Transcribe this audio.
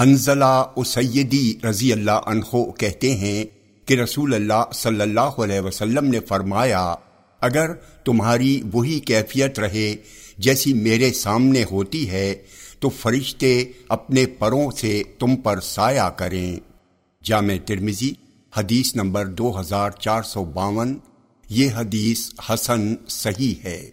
حنزلہ اسیدی رضی اللہ عنہ کہتے ہیں کہ رسول اللہ صلی اللہ علیہ وسلم نے فرمایا، اگر تمہاری وہی کیفیت رہے جیسی میرے سامنے ہوتی ہے، تو فرشتے اپنے پروں سے تم پر سایہ کریں۔ جامع ترمزی حدیث نمبر دو ہزار چار سو باون، یہ حدیث حسن صحیح ہے۔